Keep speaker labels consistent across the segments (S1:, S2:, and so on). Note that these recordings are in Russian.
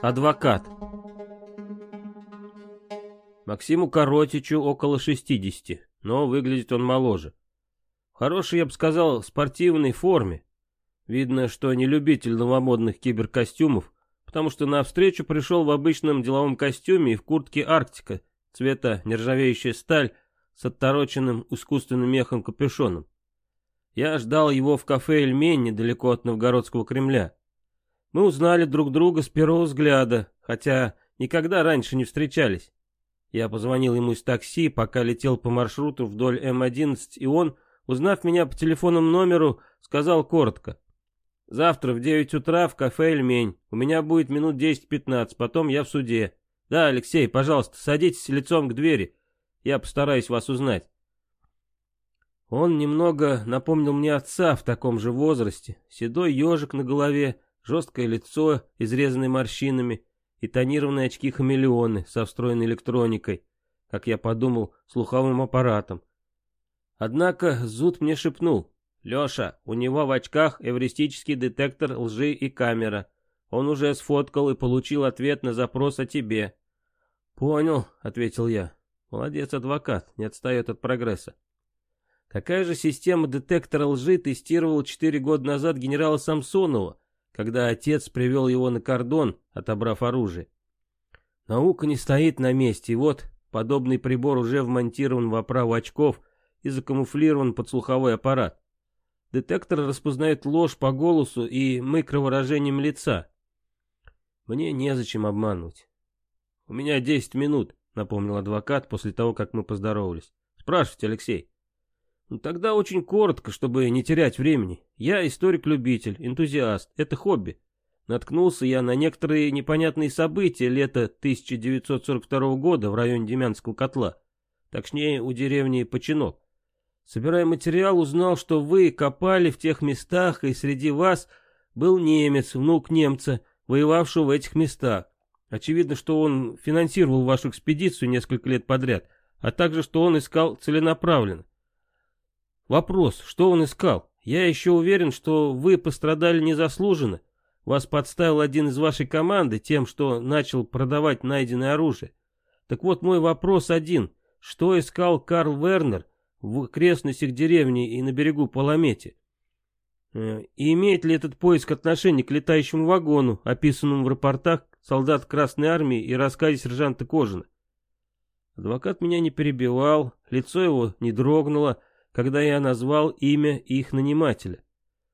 S1: Адвокат. Максиму Коротичу около 60, но выглядит он моложе. В хорошей, я бы сказал, спортивной форме. Видно, что не любитель новомодных киберкостюмов, потому что на встречу пришел в обычном деловом костюме и в куртке Арктика, цвета нержавеющая сталь с оттороченным искусственным мехом капюшоном. Я ждал его в кафе «Эльмень» недалеко от Новгородского Кремля. Мы узнали друг друга с первого взгляда, хотя никогда раньше не встречались. Я позвонил ему из такси, пока летел по маршруту вдоль М-11, и он, узнав меня по телефонному номеру, сказал коротко. «Завтра в 9 утра в кафе «Эльмень». У меня будет минут 10-15, потом я в суде. Да, Алексей, пожалуйста, садитесь лицом к двери. Я постараюсь вас узнать». Он немного напомнил мне отца в таком же возрасте. Седой ежик на голове, жесткое лицо, изрезанное морщинами, и тонированные очки-хамелеоны со встроенной электроникой, как я подумал, слуховым аппаратом. Однако Зуд мне шепнул. «Леша, у него в очках эвристический детектор лжи и камера. Он уже сфоткал и получил ответ на запрос о тебе». «Понял», — ответил я. «Молодец, адвокат, не отстает от прогресса». Какая же система детектора лжи тестировал четыре года назад генерала Самсонова, когда отец привел его на кордон, отобрав оружие. Наука не стоит на месте, и вот подобный прибор уже вмонтирован в оправу очков и закамуфлирован под слуховой аппарат. Детектор распознает ложь по голосу и микровыражением лица. Мне незачем обманывать. «У меня десять минут», — напомнил адвокат после того, как мы поздоровались. «Спрашивайте, Алексей». Ну, тогда очень коротко, чтобы не терять времени. Я историк-любитель, энтузиаст, это хобби. Наткнулся я на некоторые непонятные события лета 1942 года в районе Демянского котла. Точнее, у деревни Починок. Собирая материал, узнал, что вы копали в тех местах, и среди вас был немец, внук немца, воевавшего в этих местах. Очевидно, что он финансировал вашу экспедицию несколько лет подряд, а также, что он искал целенаправленно. Вопрос, что он искал? Я еще уверен, что вы пострадали незаслуженно. Вас подставил один из вашей команды тем, что начал продавать найденное оружие. Так вот мой вопрос один. Что искал Карл Вернер в окрестностях деревни и на берегу Паламете? Э, и имеет ли этот поиск отношение к летающему вагону, описанному в рапортах солдат Красной Армии и рассказе сержанта Кожина? Адвокат меня не перебивал, лицо его не дрогнуло, когда я назвал имя их нанимателя.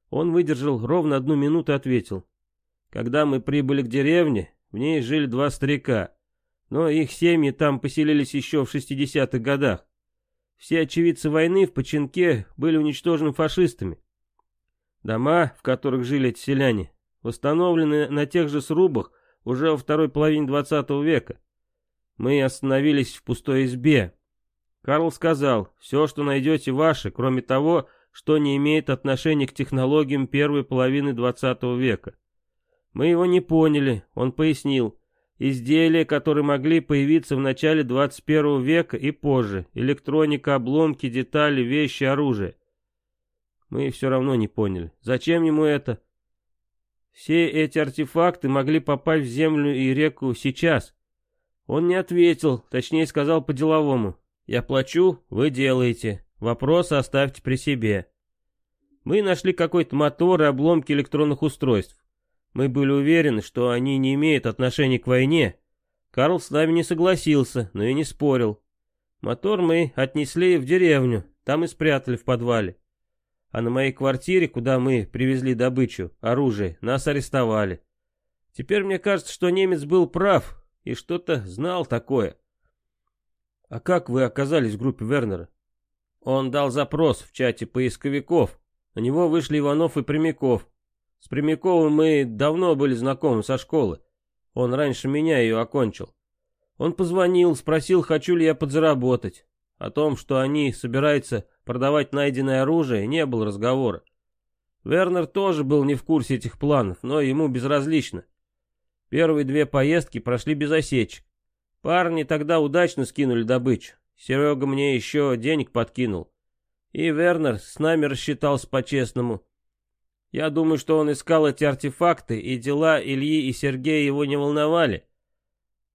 S1: Он выдержал ровно одну минуту и ответил. Когда мы прибыли к деревне, в ней жили два старика, но их семьи там поселились еще в 60-х годах. Все очевидцы войны в Починке были уничтожены фашистами. Дома, в которых жили эти селяне, восстановлены на тех же срубах уже во второй половине 20 века. Мы остановились в пустой избе, Карл сказал, все, что найдете ваше, кроме того, что не имеет отношения к технологиям первой половины 20 века. Мы его не поняли, он пояснил. Изделия, которые могли появиться в начале 21 века и позже, электроника, обломки, детали, вещи, оружие. Мы все равно не поняли. Зачем ему это? Все эти артефакты могли попасть в землю и реку сейчас. Он не ответил, точнее сказал по-деловому. Я плачу, вы делаете. Вопросы оставьте при себе. Мы нашли какой-то мотор и обломки электронных устройств. Мы были уверены, что они не имеют отношения к войне. Карл с нами не согласился, но и не спорил. Мотор мы отнесли в деревню, там и спрятали в подвале. А на моей квартире, куда мы привезли добычу, оружие, нас арестовали. Теперь мне кажется, что немец был прав и что-то знал такое. «А как вы оказались в группе Вернера?» «Он дал запрос в чате поисковиков. На него вышли Иванов и Прямяков. С Прямяковым мы давно были знакомы со школы. Он раньше меня ее окончил. Он позвонил, спросил, хочу ли я подзаработать. О том, что они собираются продавать найденное оружие, не было разговора. Вернер тоже был не в курсе этих планов, но ему безразлично. Первые две поездки прошли без осечек. Парни тогда удачно скинули добычу. Серега мне еще денег подкинул. И Вернер с нами рассчитался по-честному. Я думаю, что он искал эти артефакты, и дела Ильи и Сергея его не волновали.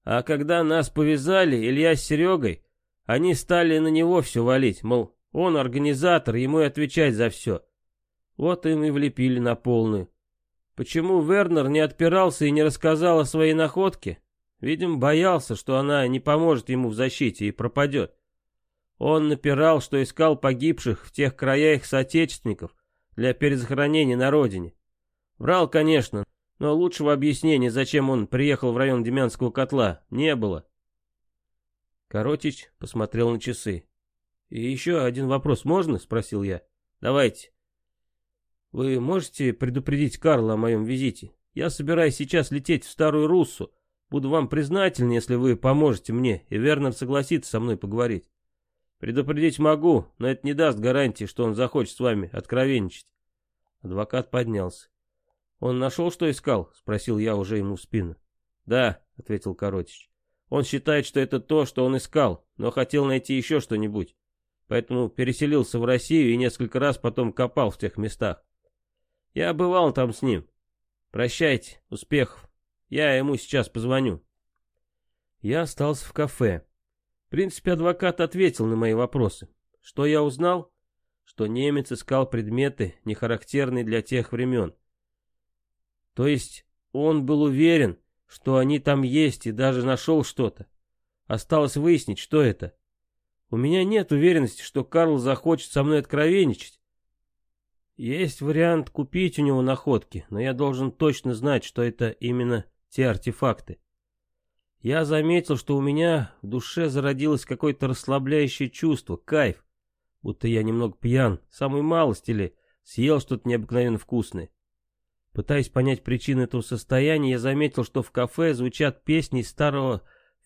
S1: А когда нас повязали, Илья с Серегой, они стали на него все валить, мол, он организатор, ему и отвечать за все. Вот им и влепили на полную. Почему Вернер не отпирался и не рассказал о своей находке? Видимо, боялся, что она не поможет ему в защите и пропадет. Он напирал, что искал погибших в тех краях соотечественников для перезахоронения на родине. Врал, конечно, но лучшего объяснения, зачем он приехал в район Демянского котла, не было. Коротич посмотрел на часы. «И еще один вопрос можно?» — спросил я. «Давайте». «Вы можете предупредить Карла о моем визите? Я собираюсь сейчас лететь в Старую Руссу. Буду вам признателен, если вы поможете мне, и Вернер согласится со мной поговорить. Предупредить могу, но это не даст гарантии, что он захочет с вами откровенничать». Адвокат поднялся. «Он нашел, что искал?» — спросил я уже ему в спину. «Да», — ответил Коротич. Он считает, что это то, что он искал, но хотел найти еще что-нибудь. Поэтому переселился в Россию и несколько раз потом копал в тех местах. Я бывал там с ним. Прощайте, успехов. Я ему сейчас позвоню. Я остался в кафе. В принципе, адвокат ответил на мои вопросы. Что я узнал? Что немец искал предметы, не характерные для тех времен. То есть он был уверен, что они там есть и даже нашел что-то. Осталось выяснить, что это. У меня нет уверенности, что Карл захочет со мной откровенничать. Есть вариант купить у него находки, но я должен точно знать, что это именно те артефакты. Я заметил, что у меня в душе зародилось какое-то расслабляющее чувство, кайф. Будто я немного пьян, самой малости ли, съел что-то необыкновенно вкусное. Пытаясь понять причину этого состояния, я заметил, что в кафе звучат песни старого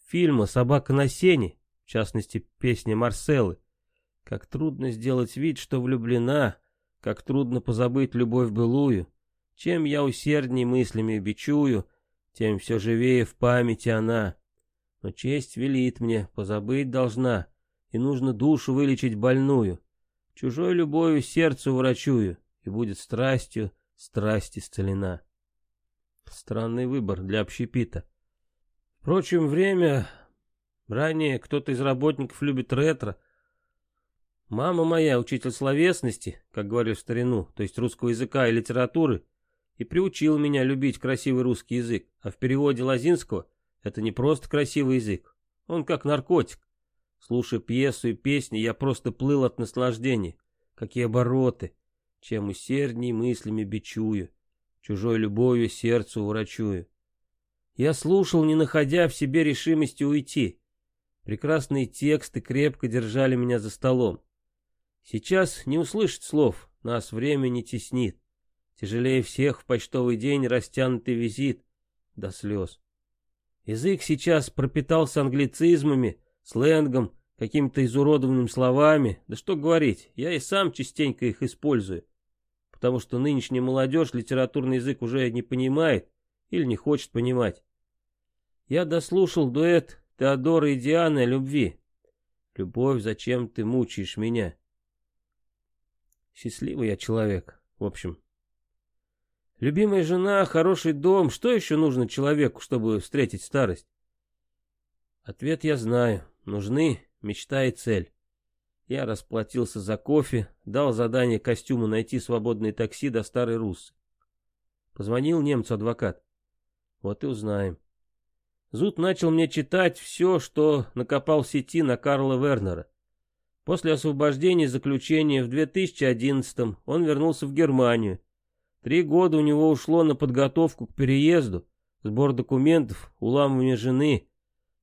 S1: фильма «Собака на сене», в частности, песня Марселы. Как трудно сделать вид, что влюблена, как трудно позабыть любовь былую. Чем я усердней мыслями бичую, тем все живее в памяти она. Но честь велит мне, позабыть должна, и нужно душу вылечить больную. Чужой любовью сердцу врачую, и будет страстью, страсть исцелена. Странный выбор для общепита. Впрочем, время... Ранее кто-то из работников любит ретро. Мама моя, учитель словесности, как говорили в старину, то есть русского языка и литературы, и приучил меня любить красивый русский язык, а в переводе Лазинского это не просто красивый язык, он как наркотик. Слушая пьесу и песни, я просто плыл от наслаждения. Какие обороты, чем усердней мыслями бичую, чужой любовью сердцу врачую. Я слушал, не находя в себе решимости уйти. Прекрасные тексты крепко держали меня за столом. Сейчас не услышать слов, нас время не теснит. Тяжелее всех в почтовый день растянутый визит до слез. Язык сейчас пропитался англицизмами, сленгом, какими-то изуродованными словами. Да что говорить, я и сам частенько их использую потому что нынешняя молодежь литературный язык уже не понимает или не хочет понимать. Я дослушал дуэт Теодора и Дианы о любви. Любовь, зачем ты мучаешь меня? Счастливый я человек, в общем. Любимая жена, хороший дом, что еще нужно человеку, чтобы встретить старость? Ответ я знаю. Нужны мечта и цель. Я расплатился за кофе, дал задание костюму найти свободное такси до Старой Руссы. Позвонил немцу адвокат. Вот и узнаем. Зуд начал мне читать все, что накопал в сети на Карла Вернера. После освобождения заключения в 2011 он вернулся в Германию. Три года у него ушло на подготовку к переезду, сбор документов, уламывание жены,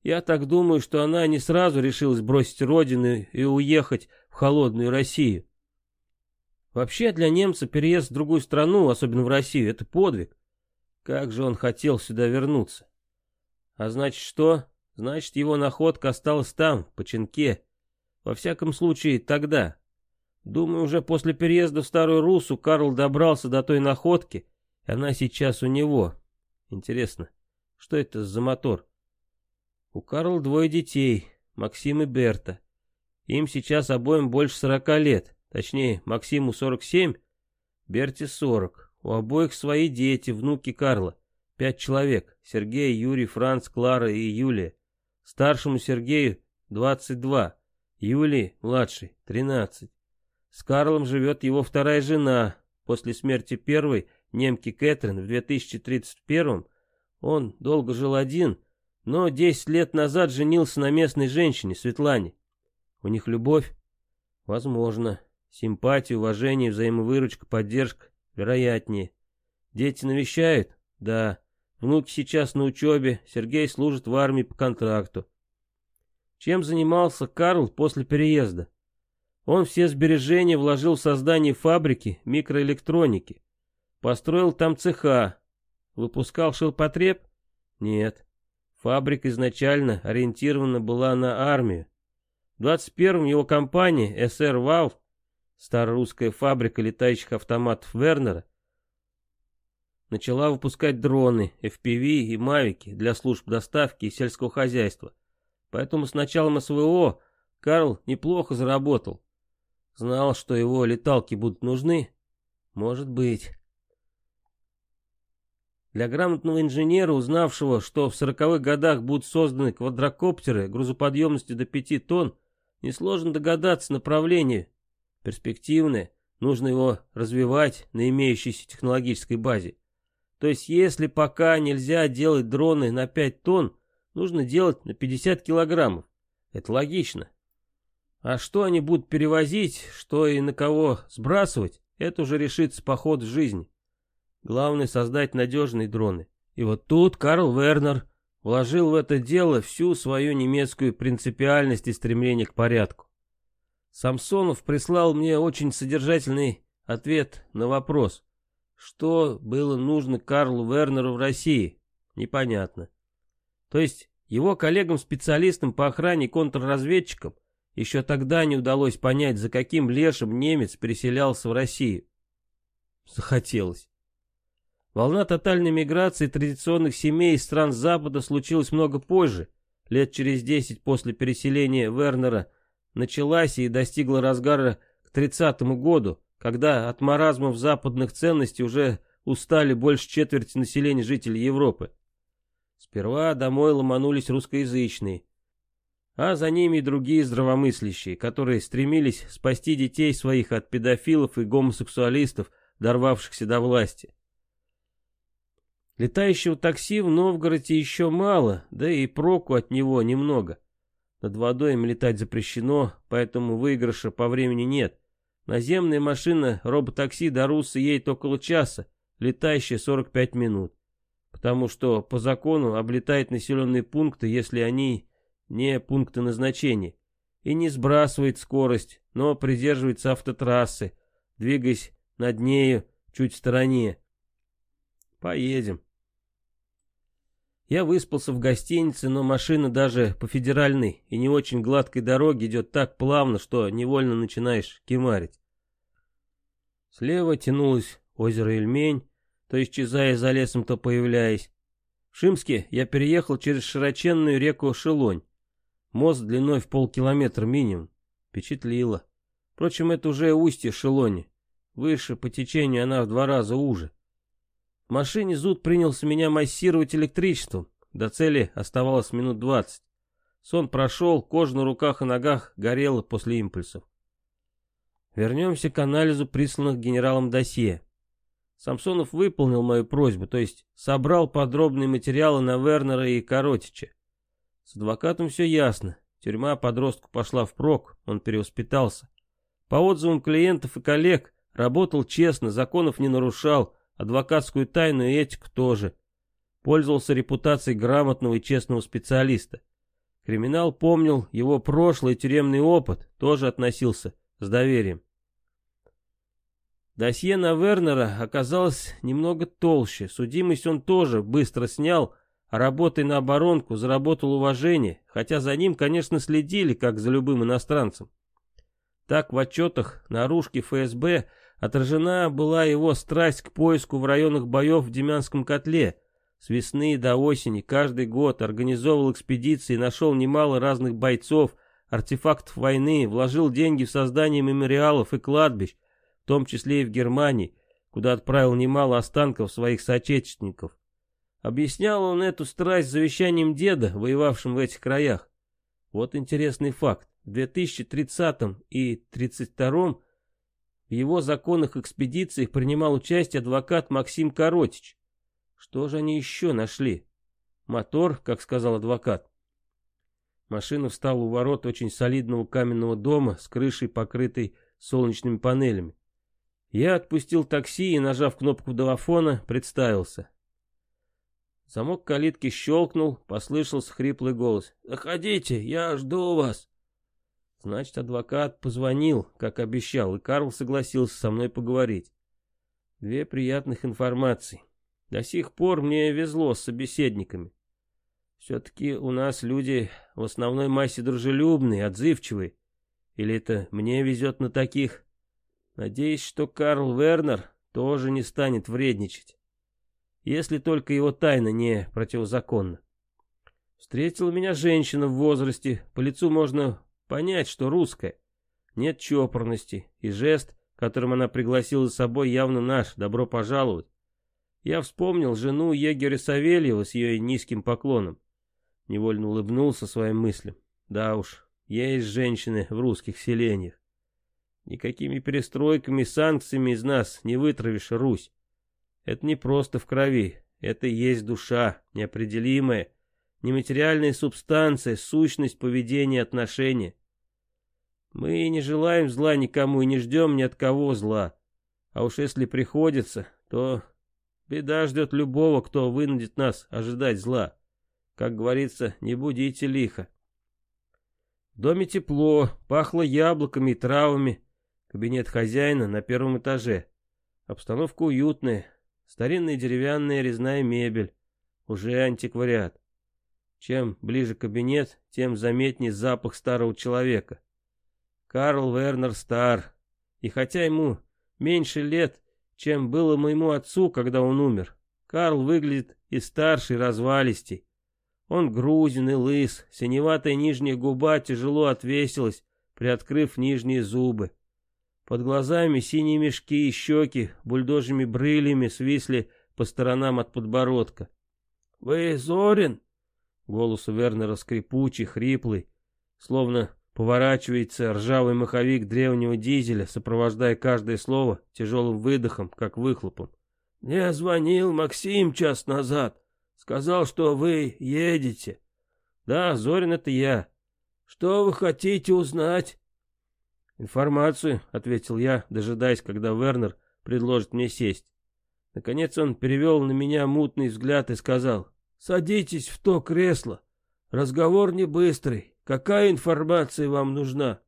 S1: я так думаю, что она не сразу решилась бросить родину и уехать в холодную Россию. Вообще для немца переезд в другую страну, особенно в Россию, это подвиг. Как же он хотел сюда вернуться. А значит что? Значит его находка осталась там, по Ченке. Во всяком случае, тогда. Думаю, уже после переезда в Старую Русу Карл добрался до той находки, и она сейчас у него. Интересно, что это за мотор? У Карла двое детей, Максим и Берта. Им сейчас обоим больше сорока лет, точнее, Максиму сорок семь, Берте сорок. У обоих свои дети, внуки Карла. Пять человек. Сергей, Юрий, Франц, Клара и Юлия. Старшему Сергею 22. Юлии, младший, 13. С Карлом живет его вторая жена. После смерти первой, немки Кэтрин, в 2031 он долго жил один, но 10 лет назад женился на местной женщине, Светлане. У них любовь? Возможно. Симпатия, уважение, взаимовыручка, поддержка, вероятнее. Дети навещают? Да. Внуки сейчас на учебе, Сергей служит в армии по контракту. Чем занимался Карл после переезда? Он все сбережения вложил в создание фабрики микроэлектроники. Построил там цеха. Выпускал шилпотреб? Нет. Фабрика изначально ориентирована была на армию. В 21-м его компания SR Valve, старорусская фабрика летающих автоматов Вернера, начала выпускать дроны, FPV и мавики для служб доставки и сельского хозяйства. Поэтому с началом СВО Карл неплохо заработал. Знал, что его леталки будут нужны? Может быть. Для грамотного инженера, узнавшего, что в сороковых годах будут созданы квадрокоптеры грузоподъемностью до 5 тонн, несложно догадаться направление. Перспективное, нужно его развивать на имеющейся технологической базе. То есть если пока нельзя делать дроны на 5 тонн, нужно делать на 50 килограммов. Это логично. А что они будут перевозить, что и на кого сбрасывать, это уже решится по ходу жизни. Главное создать надежные дроны. И вот тут Карл Вернер вложил в это дело всю свою немецкую принципиальность и стремление к порядку. Самсонов прислал мне очень содержательный ответ на вопрос, что было нужно Карлу Вернеру в России? Непонятно. То есть его коллегам-специалистам по охране и контрразведчикам еще тогда не удалось понять, за каким лешим немец переселялся в Россию. Захотелось. Волна тотальной миграции традиционных семей из стран Запада случилась много позже, лет через десять после переселения Вернера, началась и достигла разгара к тридцатому году, когда от маразмов западных ценностей уже устали больше четверти населения жителей Европы. Сперва домой ломанулись русскоязычные, а за ними и другие здравомыслящие, которые стремились спасти детей своих от педофилов и гомосексуалистов, дорвавшихся до власти. Летающего такси в Новгороде еще мало, да и проку от него немного. Над водой им летать запрещено, поэтому выигрыша по времени нет. Наземная машина роботакси до Руса едет около часа, летающая 45 минут. Потому что по закону облетает населенные пункты, если они не пункты назначения. И не сбрасывает скорость, но придерживается автотрассы, двигаясь над нею чуть в стороне. Поедем. Я выспался в гостинице, но машина даже по федеральной и не очень гладкой дороге идет так плавно, что невольно начинаешь кемарить. Слева тянулось озеро Ильмень, то исчезая за лесом, то появляясь. В Шимске я переехал через широченную реку Шелонь. Мост длиной в полкилометра минимум. Впечатлило. Впрочем, это уже устье Шелони. Выше по течению она в два раза уже. В машине зуд принялся меня массировать электричеством. До цели оставалось минут двадцать. Сон прошел, кожа на руках и ногах горела после импульсов. Вернемся к анализу присланных генералом досье. Самсонов выполнил мою просьбу, то есть собрал подробные материалы на Вернера и Коротича. С адвокатом все ясно. Тюрьма подростку пошла впрок, он перевоспитался. По отзывам клиентов и коллег, работал честно, законов не нарушал, адвокатскую тайну и этику тоже. Пользовался репутацией грамотного и честного специалиста. Криминал помнил его прошлый тюремный опыт, тоже относился с доверием. Досье на Вернера оказалось немного толще, судимость он тоже быстро снял, а работой на оборонку заработал уважение, хотя за ним, конечно, следили, как за любым иностранцем. Так в отчетах наружки ФСБ отражена была его страсть к поиску в районах боев в Демянском котле, С весны до осени каждый год организовывал экспедиции, нашел немало разных бойцов, артефактов войны, вложил деньги в создание мемориалов и кладбищ, в том числе и в Германии, куда отправил немало останков своих соотечественников. Объяснял он эту страсть завещанием деда, воевавшим в этих краях. Вот интересный факт. В 2030 и 32 в его законных экспедициях принимал участие адвокат Максим Коротич. Что же они еще нашли? Мотор, как сказал адвокат. Машина встала у ворот очень солидного каменного дома с крышей, покрытой солнечными панелями. Я отпустил такси и, нажав кнопку домофона, представился. Замок калитки щелкнул, послышался хриплый голос. «Заходите, я жду вас». Значит, адвокат позвонил, как обещал, и Карл согласился со мной поговорить. Две приятных информации. До сих пор мне везло с собеседниками. Все-таки у нас люди в основной массе дружелюбные, отзывчивые. Или это мне везет на таких? Надеюсь, что Карл Вернер тоже не станет вредничать. Если только его тайна не противозаконна. Встретила меня женщина в возрасте, по лицу можно понять, что русская. Нет чопорности, и жест, которым она пригласила с собой, явно наш, добро пожаловать. Я вспомнил жену егеря Савельева с ее низким поклоном. Невольно улыбнулся своим мыслям. Да уж, есть женщины в русских селениях. Никакими перестройками и санкциями из нас не вытравишь Русь. Это не просто в крови, это и есть душа, неопределимая, нематериальная субстанция, сущность поведения отношения. Мы не желаем зла никому и не ждем ни от кого зла. А уж если приходится, то беда ждет любого, кто вынудит нас ожидать зла. Как говорится, не будите лихо. В доме тепло, пахло яблоками и травами. Кабинет хозяина на первом этаже. Обстановка уютная. Старинная деревянная резная мебель. Уже антиквариат. Чем ближе кабинет, тем заметнее запах старого человека. Карл Вернер стар, и хотя ему меньше лет, чем было моему отцу, когда он умер, Карл выглядит и старше, и развалистей. Он грузин и лыс, синеватая нижняя губа тяжело отвесилась, приоткрыв нижние зубы. Под глазами синие мешки и щеки бульдожьими брылями свисли по сторонам от подбородка. «Вы Зорин?» Голос у Вернера скрипучий, хриплый, словно Поворачивается ржавый маховик древнего дизеля, сопровождая каждое слово тяжелым выдохом, как выхлопом. «Мне звонил Максим час назад. Сказал, что вы едете». «Да, Зорин, это я». «Что вы хотите узнать?» «Информацию», — ответил я, дожидаясь, когда Вернер предложит мне сесть. Наконец он перевел на меня мутный взгляд и сказал, «Садитесь в то кресло. Разговор не быстрый. Какая информация вам нужна?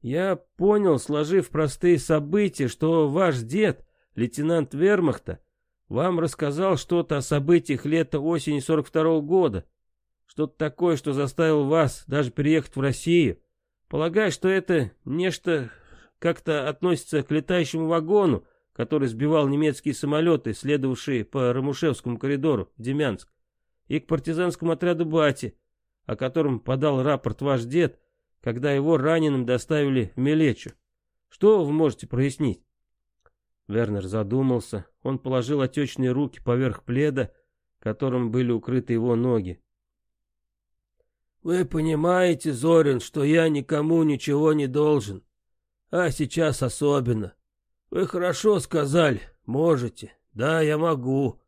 S1: Я понял, сложив простые события, что ваш дед, лейтенант Вермахта, вам рассказал что-то о событиях лета-осени 42 -го года. Что-то такое, что заставило вас даже переехать в Россию. Полагаю, что это нечто как-то относится к летающему вагону, который сбивал немецкие самолеты, следовавшие по Рамушевскому коридору в Демянск, и к партизанскому отряду Бати, о котором подал рапорт ваш дед, когда его раненым доставили в Мелечу. Что вы можете прояснить?» Вернер задумался. Он положил отечные руки поверх пледа, которым были укрыты его ноги. «Вы понимаете, Зорин, что я никому ничего не должен. А сейчас особенно. Вы хорошо сказали, можете. Да, я могу.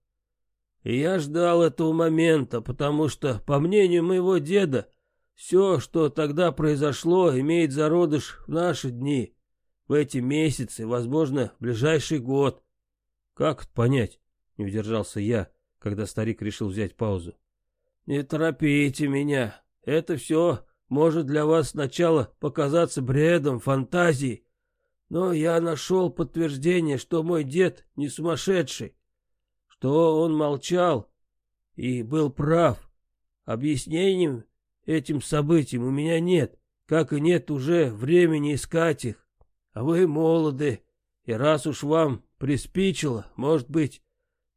S1: Я ждал этого момента, потому что, по мнению моего деда, все, что тогда произошло, имеет зародыш в наши дни, в эти месяцы, возможно, в ближайший год. Как это понять? Не удержался я, когда старик решил взять паузу. Не торопите меня. Это все может для вас сначала показаться бредом, фантазией. Но я нашел подтверждение, что мой дед не сумасшедший что он молчал и был прав. Объяснением этим событиям у меня нет, как и нет уже времени искать их. А вы молоды, и раз уж вам приспичило, может быть,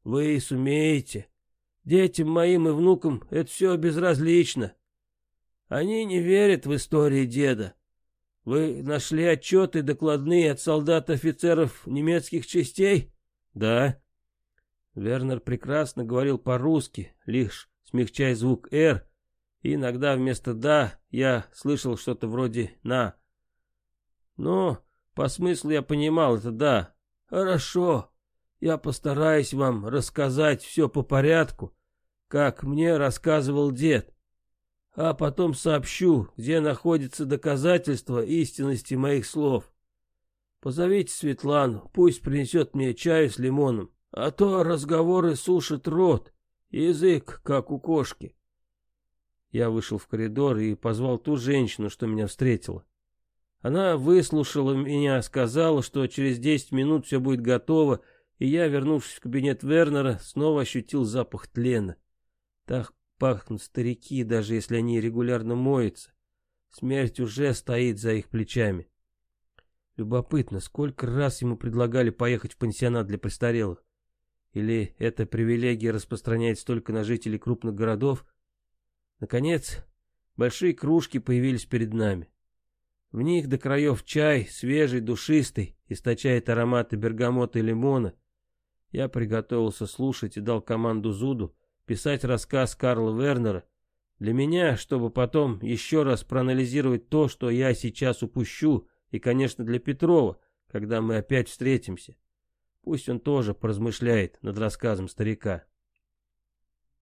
S1: вы и сумеете.
S2: Детям моим и внукам это все безразлично. Они не верят в истории деда. Вы нашли отчеты докладные от солдат-офицеров немецких частей?
S1: Да. Вернер прекрасно говорил по-русски, лишь смягчая звук «р», и иногда вместо «да» я слышал что-то вроде «на». Но по смыслу я понимал это «да».
S2: Хорошо, я постараюсь вам рассказать все по порядку, как мне рассказывал дед, а потом сообщу, где находится доказательство истинности моих слов. Позовите Светлану, пусть принесет мне чаю с лимоном, а то разговоры сушат рот, язык, как у кошки.
S1: Я вышел в коридор и позвал ту женщину, что меня встретила. Она выслушала меня, сказала, что через десять минут все будет готово, и я, вернувшись в кабинет Вернера, снова ощутил запах тлена. Так пахнут старики, даже если они регулярно моются. Смерть уже стоит за их плечами. Любопытно, сколько раз ему предлагали поехать в пансионат для престарелых? Или эта привилегия распространяется только на жителей крупных городов, Наконец, большие кружки появились перед нами. В них до краев чай, свежий, душистый, источает ароматы бергамота и лимона. Я приготовился слушать и дал команду Зуду писать рассказ Карла Вернера. Для меня, чтобы потом еще раз проанализировать то, что я сейчас упущу, и, конечно, для Петрова, когда мы опять встретимся. Пусть он тоже поразмышляет над рассказом старика.